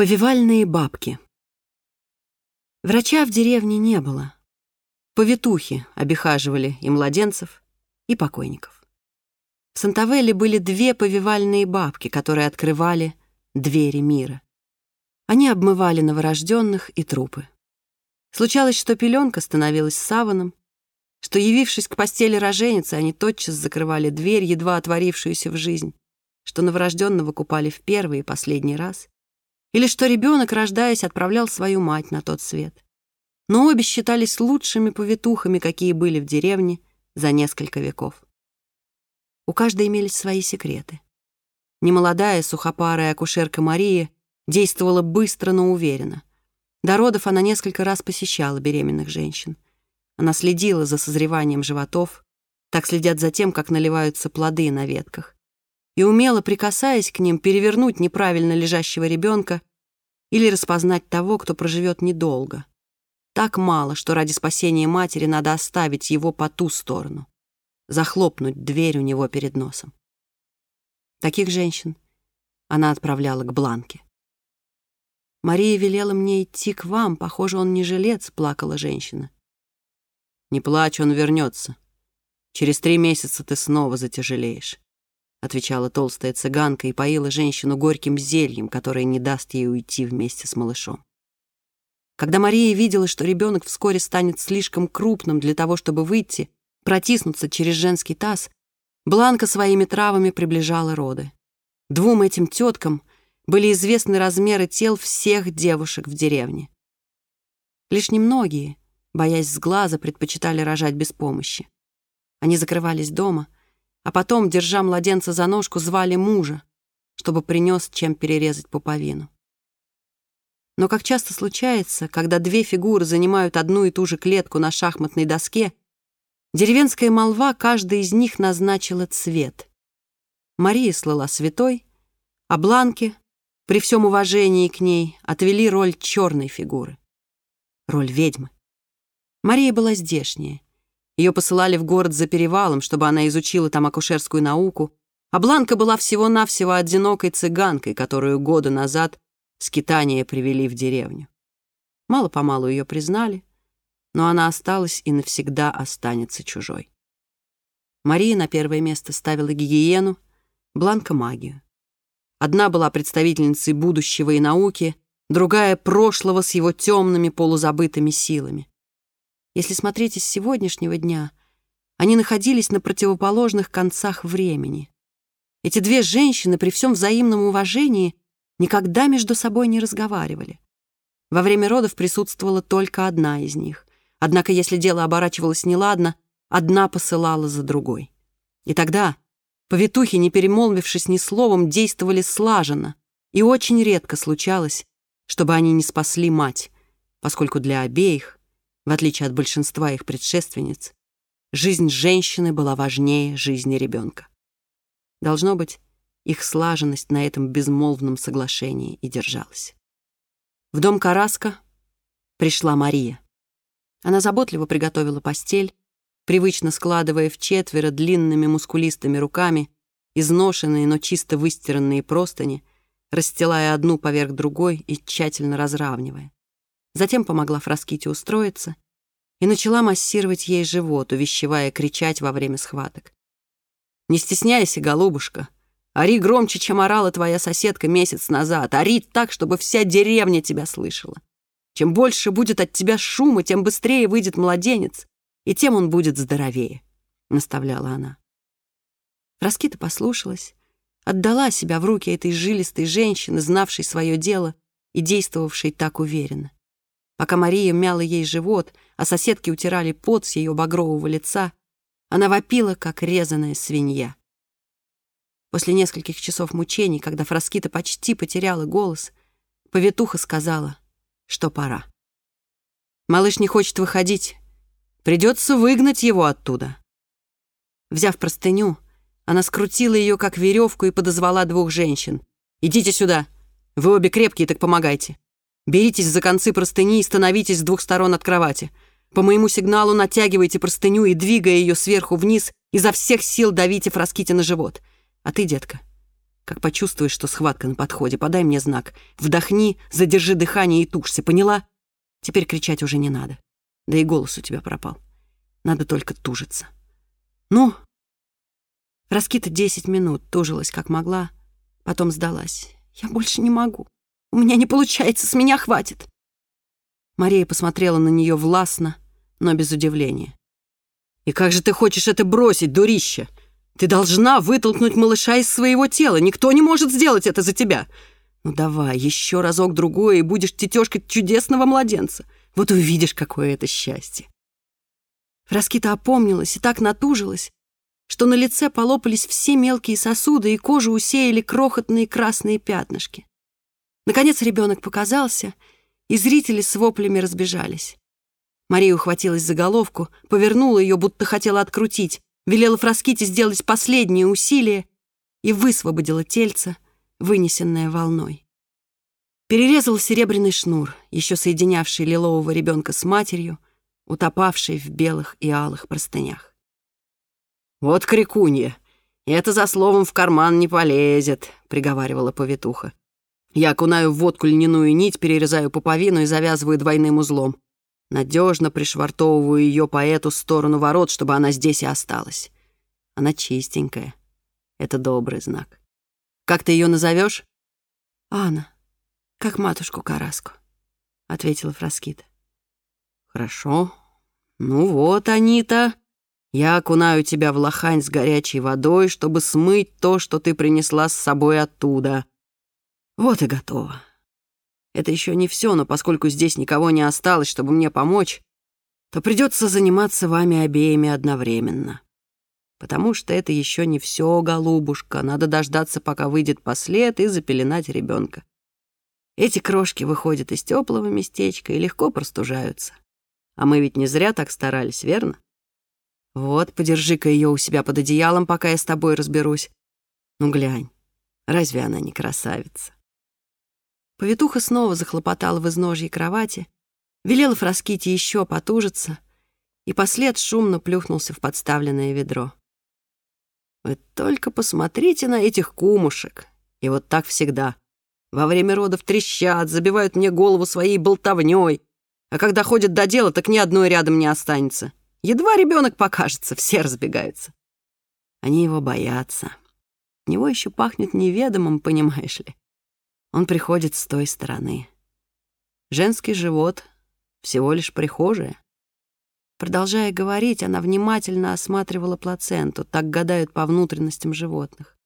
Повивальные бабки. Врача в деревне не было. Повитухи обихаживали и младенцев, и покойников. В Сантавелле были две повивальные бабки, которые открывали двери мира. Они обмывали новорожденных и трупы. Случалось, что пеленка становилась саваном, что, явившись к постели роженицы, они тотчас закрывали дверь, едва отворившуюся в жизнь, что новорожденного купали в первый и последний раз, или что ребенок, рождаясь, отправлял свою мать на тот свет. Но обе считались лучшими повитухами, какие были в деревне за несколько веков. У каждой имелись свои секреты. Немолодая сухопарая акушерка Мария действовала быстро, но уверенно. До родов она несколько раз посещала беременных женщин. Она следила за созреванием животов, так следят за тем, как наливаются плоды на ветках и умело прикасаясь к ним, перевернуть неправильно лежащего ребенка или распознать того, кто проживет недолго. Так мало, что ради спасения матери надо оставить его по ту сторону, захлопнуть дверь у него перед носом. Таких женщин она отправляла к Бланке. «Мария велела мне идти к вам, похоже, он не жилец», — плакала женщина. «Не плачь, он вернется. Через три месяца ты снова затяжелеешь. — отвечала толстая цыганка и поила женщину горьким зельем, которое не даст ей уйти вместе с малышом. Когда Мария видела, что ребенок вскоре станет слишком крупным для того, чтобы выйти, протиснуться через женский таз, Бланка своими травами приближала роды. Двум этим теткам были известны размеры тел всех девушек в деревне. Лишь немногие, боясь сглаза, предпочитали рожать без помощи. Они закрывались дома — а потом, держа младенца за ножку, звали мужа, чтобы принес чем перерезать пуповину. Но, как часто случается, когда две фигуры занимают одну и ту же клетку на шахматной доске, деревенская молва каждой из них назначила цвет. Мария слыла святой, а Бланке, при всем уважении к ней, отвели роль черной фигуры, роль ведьмы. Мария была здешняя, ее посылали в город за перевалом, чтобы она изучила там акушерскую науку, а Бланка была всего-навсего одинокой цыганкой, которую года назад скитания привели в деревню. Мало-помалу ее признали, но она осталась и навсегда останется чужой. Мария на первое место ставила гигиену, Бланка — магию. Одна была представительницей будущего и науки, другая — прошлого с его темными полузабытыми силами. Если смотреть из сегодняшнего дня, они находились на противоположных концах времени. Эти две женщины при всем взаимном уважении никогда между собой не разговаривали. Во время родов присутствовала только одна из них. Однако, если дело оборачивалось неладно, одна посылала за другой. И тогда повитухи, не перемолвившись ни словом, действовали слаженно, и очень редко случалось, чтобы они не спасли мать, поскольку для обеих в отличие от большинства их предшественниц, жизнь женщины была важнее жизни ребенка. Должно быть, их слаженность на этом безмолвном соглашении и держалась. В дом Караска пришла Мария. Она заботливо приготовила постель, привычно складывая в четверо длинными мускулистыми руками изношенные, но чисто выстиранные простыни, расстилая одну поверх другой и тщательно разравнивая. Затем помогла Фраските устроиться и начала массировать ей живот, увещевая кричать во время схваток. «Не стесняйся, голубушка. Ори громче, чем орала твоя соседка месяц назад. Ори так, чтобы вся деревня тебя слышала. Чем больше будет от тебя шума, тем быстрее выйдет младенец, и тем он будет здоровее», — наставляла она. Фраскита послушалась, отдала себя в руки этой жилистой женщины, знавшей свое дело и действовавшей так уверенно. Пока Мария мяла ей живот, а соседки утирали пот с ее багрового лица, она вопила, как резаная свинья. После нескольких часов мучений, когда Фраскита почти потеряла голос, повитуха сказала, что пора. «Малыш не хочет выходить. Придется выгнать его оттуда». Взяв простыню, она скрутила ее, как веревку, и подозвала двух женщин. «Идите сюда. Вы обе крепкие, так помогайте». Беритесь за концы простыни и становитесь с двух сторон от кровати. По моему сигналу натягивайте простыню и, двигая ее сверху вниз, изо всех сил давите Фраските на живот. А ты, детка, Как почувствуешь, что схватка на подходе, подай мне знак. Вдохни, задержи дыхание и тушься, поняла? Теперь кричать уже не надо. Да и голос у тебя пропал. Надо только тужиться. Ну? Раскита десять минут тужилась, как могла, потом сдалась. Я больше не могу. У меня не получается, с меня хватит. Мария посмотрела на нее властно, но без удивления. «И как же ты хочешь это бросить, дурище? Ты должна вытолкнуть малыша из своего тела. Никто не может сделать это за тебя. Ну давай, еще разок-другой, и будешь тетешкой чудесного младенца. Вот увидишь, какое это счастье». Раскита опомнилась и так натужилась, что на лице полопались все мелкие сосуды, и кожу усеяли крохотные красные пятнышки. Наконец ребенок показался, и зрители с воплями разбежались. Мария ухватилась за головку, повернула ее, будто хотела открутить, велела Фраските сделать последние усилия и высвободила тельце, вынесенное волной. Перерезал серебряный шнур, еще соединявший лилового ребенка с матерью, утопавшей в белых и алых простынях. «Вот крикунья! Это за словом в карман не полезет», — приговаривала повитуха. «Я окунаю в водку льняную нить, перерезаю пуповину и завязываю двойным узлом. Надежно пришвартовываю ее по эту сторону ворот, чтобы она здесь и осталась. Она чистенькая. Это добрый знак. Как ты ее назовешь? Анна, как матушку Караску, ответила Фраскита. Хорошо. Ну вот, Анита, я окунаю тебя в лохань с горячей водой, чтобы смыть то, что ты принесла с собой оттуда. Вот и готово. Это еще не все, но поскольку здесь никого не осталось, чтобы мне помочь, то придется заниматься вами обеими одновременно. Потому что это еще не все, голубушка. Надо дождаться, пока выйдет послед, и запеленать ребенка. Эти крошки выходят из теплого местечка и легко простужаются. А мы ведь не зря так старались, верно? Вот, подержи-ка ее у себя под одеялом, пока я с тобой разберусь. Ну, глянь, разве она не красавица? Повитуха снова захлопотала в изножье кровати, велела Фраските еще потужиться, и послед шумно плюхнулся в подставленное ведро. «Вы только посмотрите на этих кумушек!» И вот так всегда. Во время родов трещат, забивают мне голову своей болтовней, а когда ходят до дела, так ни одной рядом не останется. Едва ребенок покажется, все разбегаются. Они его боятся. Него еще пахнет неведомым, понимаешь ли. Он приходит с той стороны. Женский живот — всего лишь прихожая. Продолжая говорить, она внимательно осматривала плаценту, так гадают по внутренностям животных.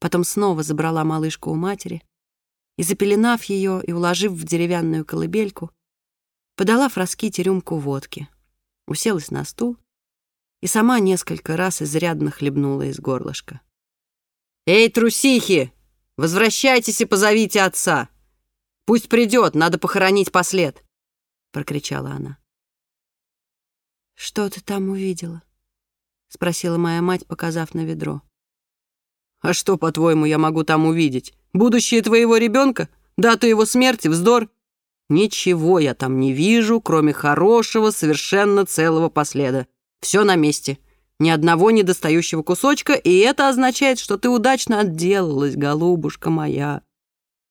Потом снова забрала малышку у матери и, запеленав ее и уложив в деревянную колыбельку, подала Фраските рюмку водки, уселась на стул и сама несколько раз изрядно хлебнула из горлышка. «Эй, трусихи!» Возвращайтесь и позовите отца. Пусть придет, надо похоронить послед, прокричала она. Что ты там увидела? спросила моя мать, показав на ведро. А что, по-твоему, я могу там увидеть? Будущее твоего ребенка? Дату его смерти? Вздор? Ничего я там не вижу, кроме хорошего, совершенно целого последа. Все на месте. Ни одного недостающего кусочка, и это означает, что ты удачно отделалась, голубушка моя.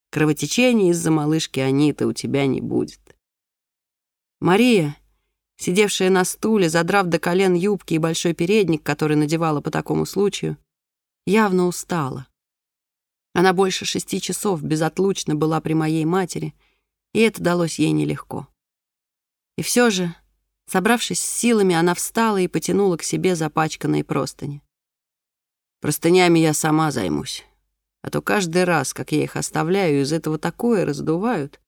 Кровотечения из-за малышки Аниты у тебя не будет. Мария, сидевшая на стуле, задрав до колен юбки и большой передник, который надевала по такому случаю, явно устала. Она больше шести часов безотлучно была при моей матери, и это далось ей нелегко. И все же Собравшись с силами, она встала и потянула к себе запачканные простыни. «Простынями я сама займусь. А то каждый раз, как я их оставляю, из этого такое раздувают.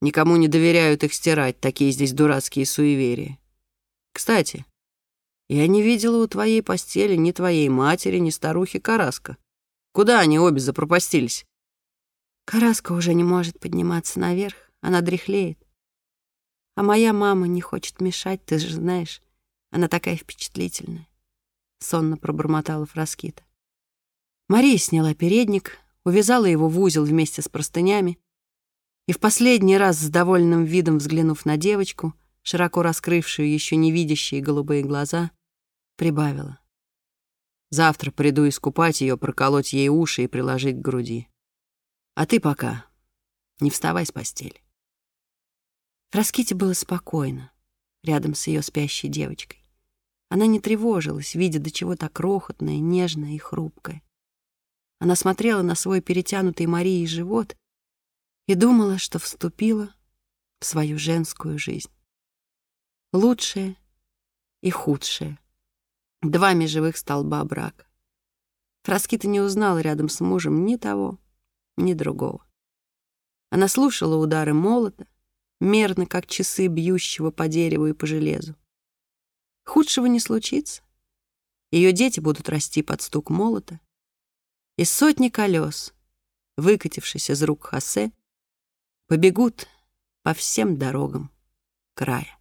Никому не доверяют их стирать, такие здесь дурацкие суеверия. Кстати, я не видела у твоей постели ни твоей матери, ни старухи Караска. Куда они обе запропастились?» Караска уже не может подниматься наверх, она дряхлеет. А моя мама не хочет мешать, ты же знаешь. Она такая впечатлительная. Сонно пробормотала Фраскита. Мария сняла передник, увязала его в узел вместе с простынями и в последний раз с довольным видом взглянув на девочку, широко раскрывшую еще не видящие голубые глаза, прибавила. Завтра приду искупать ее, проколоть ей уши и приложить к груди. А ты пока не вставай с постели. Фраските было спокойно, рядом с ее спящей девочкой. Она не тревожилась, видя, до чего так крохотное, нежное и хрупкое. Она смотрела на свой перетянутый Марией живот и думала, что вступила в свою женскую жизнь. Лучшее и худшее. Два межевых столба брака. Фраскита не узнала рядом с мужем ни того, ни другого. Она слушала удары молота, мерно, как часы бьющего по дереву и по железу. Худшего не случится. Ее дети будут расти под стук молота, и сотни колес, выкатившись из рук Хосе, побегут по всем дорогам края.